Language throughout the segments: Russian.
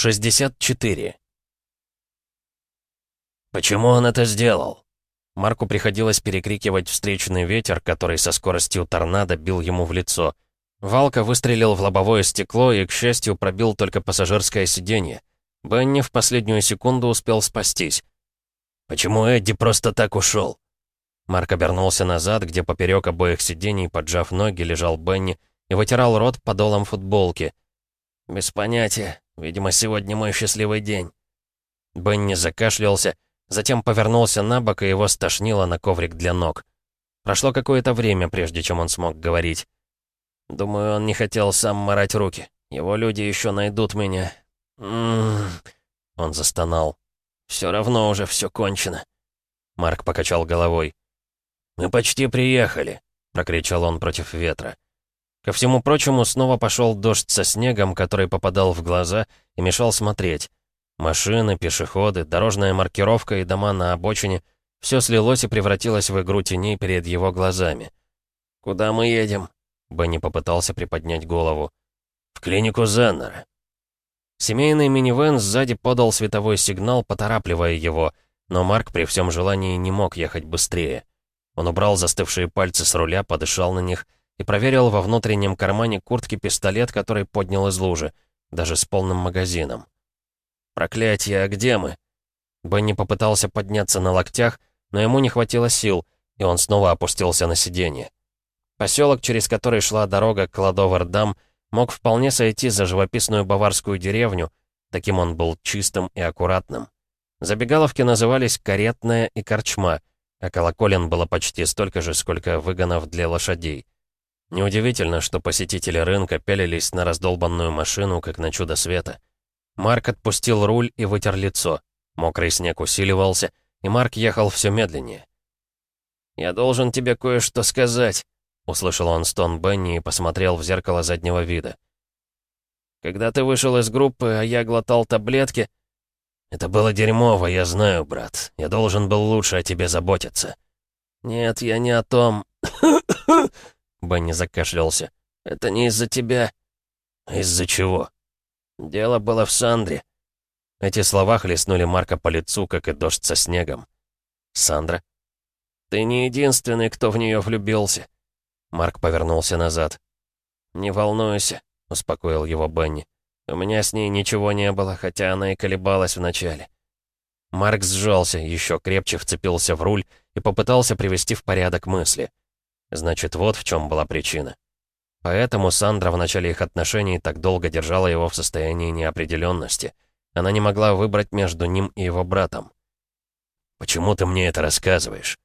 64. Почему он это сделал? Марку приходилось перекрикивать встречный ветер, который со скоростью торнадо бил ему в лицо. Валка выстрелил в лобовое стекло и, к счастью, пробил только пассажирское сиденье. Бенни в последнюю секунду успел спастись. «Почему Эдди просто так ушел?» Марк обернулся назад, где поперек обоих сидений, поджав ноги, лежал Бенни и вытирал рот подолом футболки. «Без понятия. Видимо, сегодня мой счастливый день». Бенни закашлялся, затем повернулся на бок, и его стошнило на коврик для ног. Прошло какое-то время, прежде чем он смог говорить. «Думаю, он не хотел сам морать руки. Его люди еще найдут меня. М -м -м Он застонал. «Все равно уже все кончено». Марк покачал головой. «Мы почти приехали», — прокричал он против ветра. Ко всему прочему, снова пошел дождь со снегом, который попадал в глаза и мешал смотреть. Машины, пешеходы, дорожная маркировка и дома на обочине — все слилось и превратилось в игру теней перед его глазами. «Куда мы едем?» — Бенни попытался приподнять голову. «В клинику Зеннера». Семейный минивэн сзади подал световой сигнал, поторапливая его, но Марк при всем желании не мог ехать быстрее. Он убрал застывшие пальцы с руля, подышал на них — и проверил во внутреннем кармане куртки пистолет, который поднял из лужи, даже с полным магазином. «Проклятие, а где мы?» Бенни попытался подняться на локтях, но ему не хватило сил, и он снова опустился на сиденье. Поселок, через который шла дорога к Ладовердам, мог вполне сойти за живописную баварскую деревню, таким он был чистым и аккуратным. Забегаловки назывались «Каретная» и «Корчма», а колоколен было почти столько же, сколько выгонов для лошадей. Неудивительно, что посетители рынка пялились на раздолбанную машину, как на чудо света. Марк отпустил руль и вытер лицо. Мокрый снег усиливался, и Марк ехал все медленнее. «Я должен тебе кое-что сказать», — услышал он стон Бенни и посмотрел в зеркало заднего вида. «Когда ты вышел из группы, а я глотал таблетки...» «Это было дерьмово, я знаю, брат. Я должен был лучше о тебе заботиться». «Нет, я не о том...» Бенни закашлялся. «Это не из-за тебя». «Из-за чего?» «Дело было в Сандре». Эти слова хлестнули Марка по лицу, как и дождь со снегом. «Сандра?» «Ты не единственный, кто в нее влюбился». Марк повернулся назад. «Не волнуйся», — успокоил его Бенни. «У меня с ней ничего не было, хотя она и колебалась вначале». Марк сжался, еще крепче вцепился в руль и попытался привести в порядок мысли. Значит, вот в чем была причина. Поэтому Сандра в начале их отношений так долго держала его в состоянии неопределенности. Она не могла выбрать между ним и его братом. «Почему ты мне это рассказываешь?»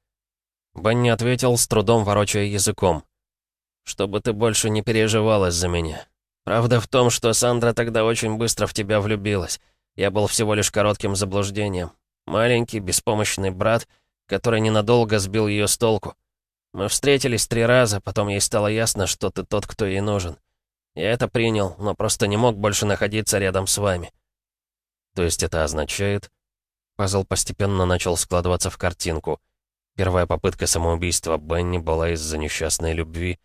Бенни ответил, с трудом ворочая языком. «Чтобы ты больше не переживал из-за меня. Правда в том, что Сандра тогда очень быстро в тебя влюбилась. Я был всего лишь коротким заблуждением. Маленький, беспомощный брат, который ненадолго сбил ее с толку. Мы встретились три раза, потом ей стало ясно, что ты тот, кто ей нужен. Я это принял, но просто не мог больше находиться рядом с вами. То есть это означает... Пазл постепенно начал складываться в картинку. Первая попытка самоубийства Бенни была из-за несчастной любви.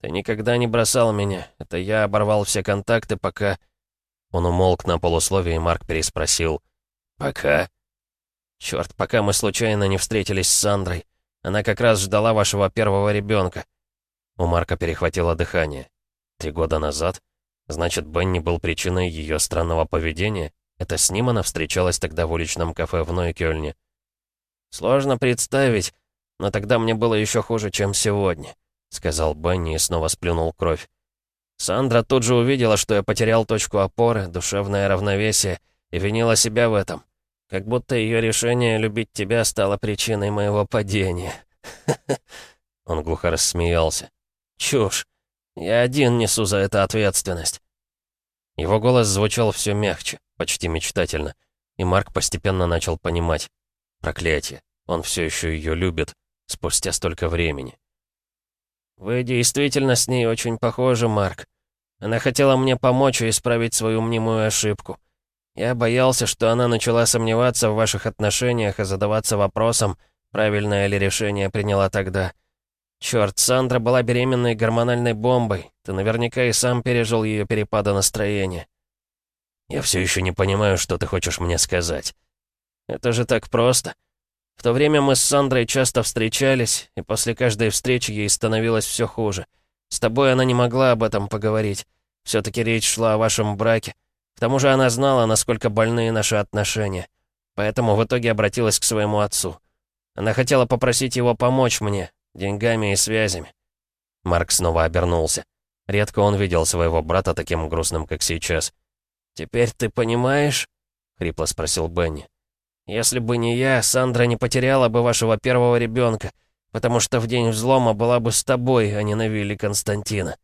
«Ты никогда не бросал меня. Это я оборвал все контакты, пока...» Он умолк на полусловие, и Марк переспросил. «Пока?» «Черт, пока мы случайно не встретились с Сандрой. Она как раз ждала вашего первого ребенка. У Марка перехватило дыхание. Три года назад? Значит, Бенни был причиной ее странного поведения? Это с ним она встречалась тогда в уличном кафе в Нойкёльне? Сложно представить, но тогда мне было еще хуже, чем сегодня, сказал Бенни и снова сплюнул кровь. Сандра тут же увидела, что я потерял точку опоры, душевное равновесие, и винила себя в этом. Как будто ее решение любить тебя стало причиной моего падения. Он глухо рассмеялся. Чушь. Я один несу за это ответственность. Его голос звучал все мягче, почти мечтательно. И Марк постепенно начал понимать. Проклятие. Он все еще ее любит, спустя столько времени. «Вы действительно с ней очень похожи, Марк. Она хотела мне помочь и исправить свою мнимую ошибку. Я боялся, что она начала сомневаться в ваших отношениях и задаваться вопросом, правильное ли решение приняла тогда. Черт, Сандра была беременной гормональной бомбой. Ты наверняка и сам пережил ее перепады настроения. Я все еще не понимаю, что ты хочешь мне сказать. Это же так просто. В то время мы с Сандрой часто встречались, и после каждой встречи ей становилось все хуже. С тобой она не могла об этом поговорить. Все-таки речь шла о вашем браке. К тому же она знала, насколько больны наши отношения. Поэтому в итоге обратилась к своему отцу. Она хотела попросить его помочь мне, деньгами и связями. Марк снова обернулся. Редко он видел своего брата таким грустным, как сейчас. «Теперь ты понимаешь?» — хрипло спросил Бенни. «Если бы не я, Сандра не потеряла бы вашего первого ребенка, потому что в день взлома была бы с тобой, а не на вилле Константина».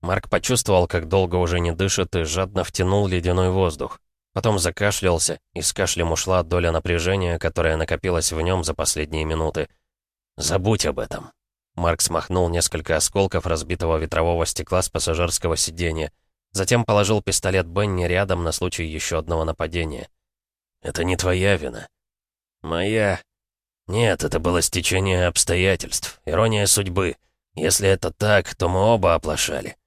Марк почувствовал, как долго уже не дышит, и жадно втянул ледяной воздух. Потом закашлялся, и с кашлем ушла доля напряжения, которая накопилась в нем за последние минуты. «Забудь об этом». Марк смахнул несколько осколков разбитого ветрового стекла с пассажирского сиденья. Затем положил пистолет Бенни рядом на случай еще одного нападения. «Это не твоя вина». «Моя...» «Нет, это было стечение обстоятельств, ирония судьбы. Если это так, то мы оба оплошали».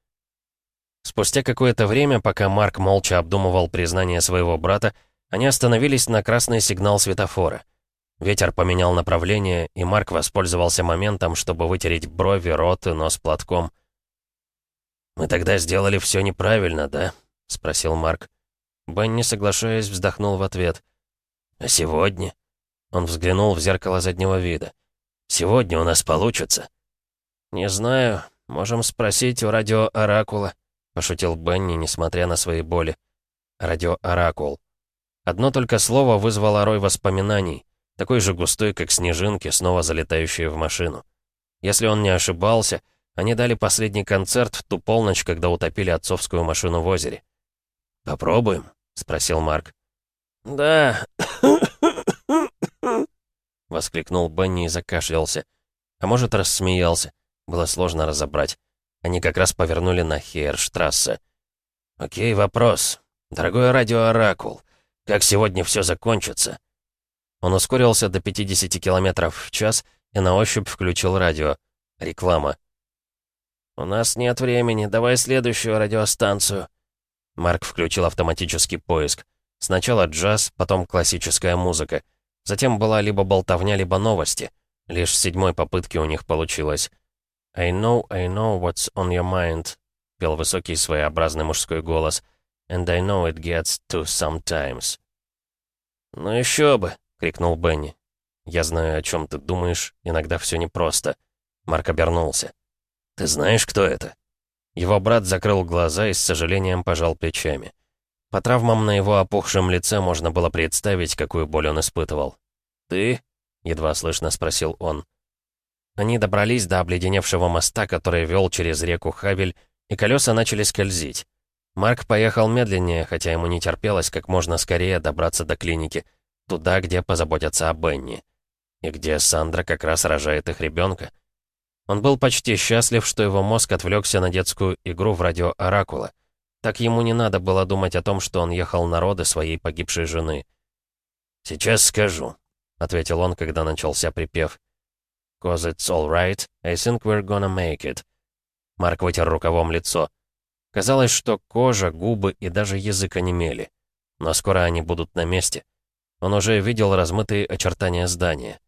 Спустя какое-то время, пока Марк молча обдумывал признание своего брата, они остановились на красный сигнал светофора. Ветер поменял направление, и Марк воспользовался моментом, чтобы вытереть брови, рот и нос платком. «Мы тогда сделали все неправильно, да?» — спросил Марк. Бенни, соглашаясь, вздохнул в ответ. «А сегодня?» Он взглянул в зеркало заднего вида. «Сегодня у нас получится?» «Не знаю. Можем спросить у радио-оракула», — пошутил Бенни, несмотря на свои боли. Радио-оракул. Одно только слово вызвало рой воспоминаний, такой же густой, как снежинки, снова залетающие в машину. Если он не ошибался, они дали последний концерт в ту полночь, когда утопили отцовскую машину в озере. «Попробуем?» — спросил Марк. «Да...» — воскликнул Бенни и закашлялся. А может, рассмеялся. Было сложно разобрать. Они как раз повернули на Хейерштрассе. «Окей, вопрос. Дорогой радиооракул, как сегодня все закончится?» Он ускорился до 50 км в час и на ощупь включил радио. Реклама. «У нас нет времени, давай следующую радиостанцию». Марк включил автоматический поиск. Сначала джаз, потом классическая музыка. Затем была либо болтовня, либо новости. Лишь с седьмой попытки у них получилось. «I know, I know what's on your mind», — пел высокий своеобразный мужской голос. «And I know it gets to sometimes». «Ну еще бы», — крикнул Бенни. «Я знаю, о чем ты думаешь, иногда все непросто». Марк обернулся. «Ты знаешь, кто это?» Его брат закрыл глаза и с сожалением пожал плечами. По травмам на его опухшем лице можно было представить, какую боль он испытывал. «Ты?» — едва слышно спросил он. Они добрались до обледеневшего моста, который вел через реку Хавель, и колеса начали скользить. Марк поехал медленнее, хотя ему не терпелось как можно скорее добраться до клиники, туда, где позаботятся о Бенни. И где Сандра как раз рожает их ребенка. Он был почти счастлив, что его мозг отвлекся на детскую игру в радио Оракула. Так ему не надо было думать о том, что он ехал на роды своей погибшей жены. «Сейчас скажу», — ответил он, когда начался припев. «Cause it's all right, I think we're gonna make it». Марк вытер рукавом лицо. Казалось, что кожа, губы и даже язык онемели. Но скоро они будут на месте. Он уже видел размытые очертания здания.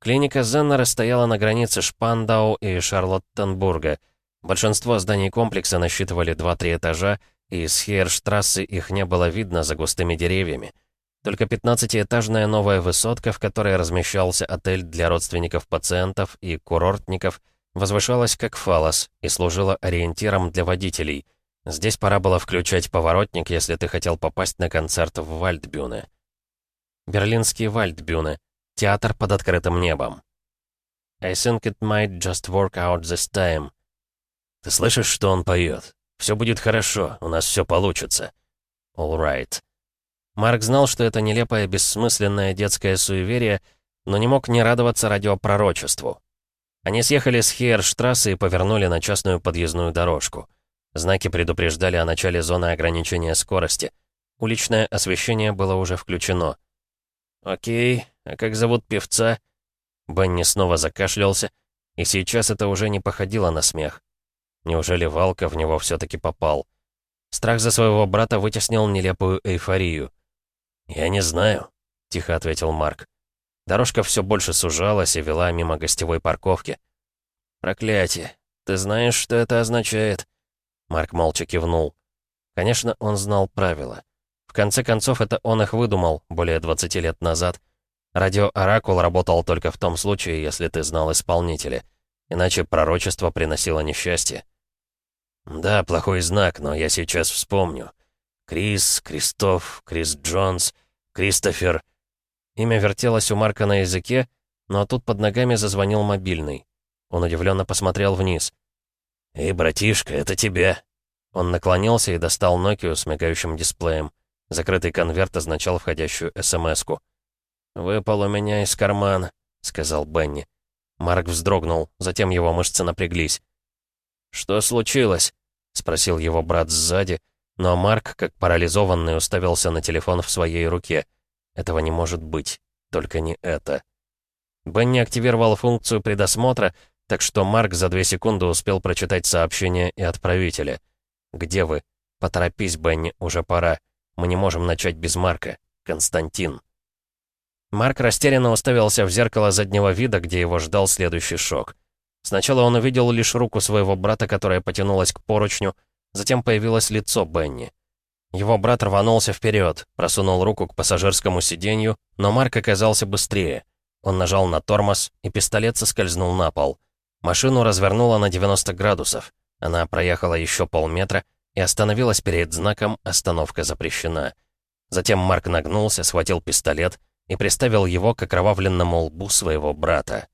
Клиника Зеннера стояла на границе Шпандау и Шарлоттенбурга. Большинство зданий комплекса насчитывали 2-3 этажа, и с Хейерштрассы их не было видно за густыми деревьями. Только 15-этажная новая высотка, в которой размещался отель для родственников пациентов и курортников, возвышалась как фалос и служила ориентиром для водителей. Здесь пора было включать поворотник, если ты хотел попасть на концерт в Вальдбюне. Берлинский Вальдбюне. Театр под открытым небом. I think it might just work out this time. Ты слышишь, что он поет? Все будет хорошо, у нас все получится. All right. Марк знал, что это нелепое, бессмысленное детское суеверие, но не мог не радоваться радиопророчеству. Они съехали с Хейерштрассы и повернули на частную подъездную дорожку. Знаки предупреждали о начале зоны ограничения скорости. Уличное освещение было уже включено. «Окей, а как зовут певца?» Бенни снова закашлялся, и сейчас это уже не походило на смех. Неужели Валка в него все таки попал? Страх за своего брата вытеснил нелепую эйфорию. «Я не знаю», — тихо ответил Марк. Дорожка все больше сужалась и вела мимо гостевой парковки. «Проклятие! Ты знаешь, что это означает?» Марк молча кивнул. Конечно, он знал правила. В конце концов, это он их выдумал более 20 лет назад. Радио «Оракул» работал только в том случае, если ты знал исполнителя. Иначе пророчество приносило несчастье. «Да, плохой знак, но я сейчас вспомню. Крис, Кристоф, Крис Джонс, Кристофер...» Имя вертелось у Марка на языке, но тут под ногами зазвонил мобильный. Он удивленно посмотрел вниз. «Эй, братишка, это тебя!» Он наклонился и достал Нокию с мигающим дисплеем. Закрытый конверт означал входящую СМС-ку. «Выпал у меня из кармана», — сказал Бенни. Марк вздрогнул, затем его мышцы напряглись. «Что случилось?» — спросил его брат сзади, но Марк, как парализованный, уставился на телефон в своей руке. Этого не может быть, только не это. Бенни активировал функцию предосмотра, так что Марк за две секунды успел прочитать сообщение и отправителя. «Где вы? Поторопись, Бенни, уже пора. Мы не можем начать без Марка. Константин». Марк растерянно уставился в зеркало заднего вида, где его ждал следующий шок. Сначала он увидел лишь руку своего брата, которая потянулась к поручню, затем появилось лицо Бенни. Его брат рванулся вперед, просунул руку к пассажирскому сиденью, но Марк оказался быстрее. Он нажал на тормоз, и пистолет соскользнул на пол. Машину развернуло на 90 градусов. Она проехала еще полметра и остановилась перед знаком «Остановка запрещена». Затем Марк нагнулся, схватил пистолет и приставил его к окровавленному лбу своего брата.